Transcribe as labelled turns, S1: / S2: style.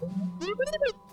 S1: ハハハハ